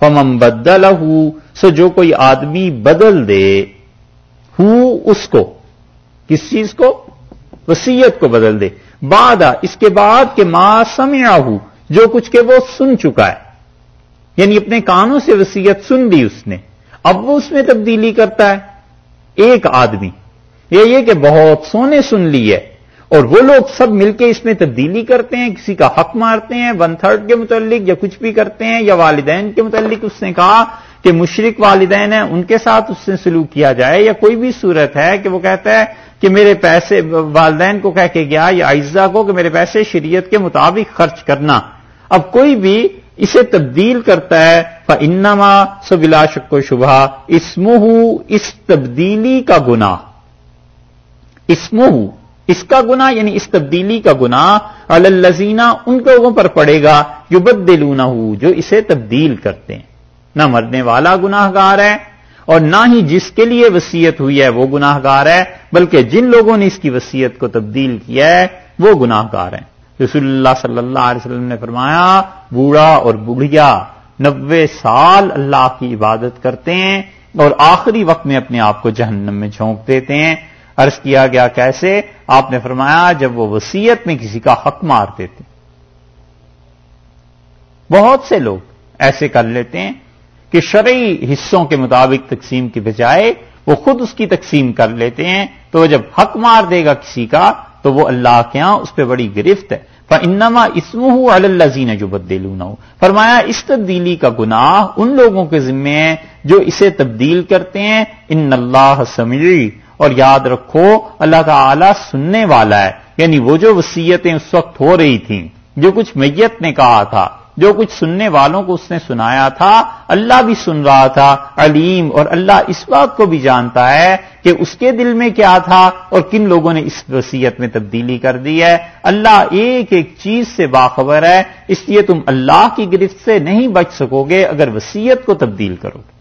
فمم بدل سو جو کوئی آدمی بدل دے، ہو اس کو، کس چیز کو؟ وسیعت کو بدل دے۔ بعد، اس کے بعد کہ ماں سمیا ہو جو کچھ کہ وہ سن چکا ہے۔ یعنی اپنے کانوں سے وسیعت سن لی اس نے۔ اب وہ اس میں تبدیلی کرتا ہے۔ ایک آدمی۔ یہ کہ بہت سونے سن لی ہے۔ اور وہ لوگ سب مل کے اس میں تبدیلی کرتے ہیں، کسی کا حق مارتے ہیں ون تھرڈ کے متعلق یا کچھ بھی کرتے ہیں، یا والدین کے متعلق اس نے کہا کہ مشرق والدین ہیں، ان کے ساتھ اس سے سلوک کیا جائے، یا کوئی بھی صورت ہے کہ وہ کہتا ہے کہ میرے پیسے، والدین کو کہہ کے گیا یا عائزہ کو کہ میرے پیسے شریعت کے مطابق خرچ کرنا۔ اب کوئی بھی اسے تبدیل کرتا ہے انما سب بلا شک و شبہ اسمہ اس تبدیلی کا گنا اسمہ اس کا گنا یعنی اس تبدیلی کا گنا الزینہ ان لوگوں پر پڑے گا جو بد جو اسے تبدیل کرتے ہیں۔ نہ مرنے والا گناہ گار ہے اور نہ ہی جس کے لیے وسیعت ہوئی ہے وہ گناہ گار ہے، بلکہ جن لوگوں نے اس کی وسیعت کو تبدیل کیا ہے، وہ گناہ گار ہیں۔ رسول اللہ صلی اللہ علیہ وسلم نے فرمایا، بوڑھا اور بڑھیا نبے سال اللہ کی عبادت کرتے ہیں اور آخری وقت میں اپنے آپ کو جہنم میں جھونک دیتے ہیں۔ عرض کیا گیا کیسے؟ آپ نے فرمایا جب وہ وسیعت میں کسی کا حق مار دیتے بہت سے لوگ ایسے کر لیتے ہیں کہ شرعی حصوں کے مطابق تقسیم کی بجائے وہ خود اس کی تقسیم کر لیتے ہیں، تو وہ جب حق مار دے گا کسی کا، تو وہ اللہ کے ہاں اس پہ بڑی گرفت ہے۔ انما اسم ہوں اللہ جو بدلونا ہو فرمایا اس تبدیلی کا گناہ ان لوگوں کے ذمے ہیں جو اسے تبدیل کرتے ہیں۔ ان اللہ سمجھی اور یاد رکھو، اللہ تعالی سننے والا ہے۔ یعنی وہ جو وسیعتیں اس وقت ہو رہی تھیں، جو کچھ میت نے کہا تھا، جو کچھ سننے والوں کو اس نے سنایا تھا، اللہ بھی سن رہا تھا، علیم اور اللہ اس بات کو بھی جانتا ہے کہ اس کے دل میں کیا تھا اور کن لوگوں نے اس وسیعت میں تبدیلی کر دی ہے۔ اللہ ایک ایک چیز سے باخبر ہے، اس لیے تم اللہ کی گرفت سے نہیں بچ سکو گے اگر وسیعت کو تبدیل کرو۔ گے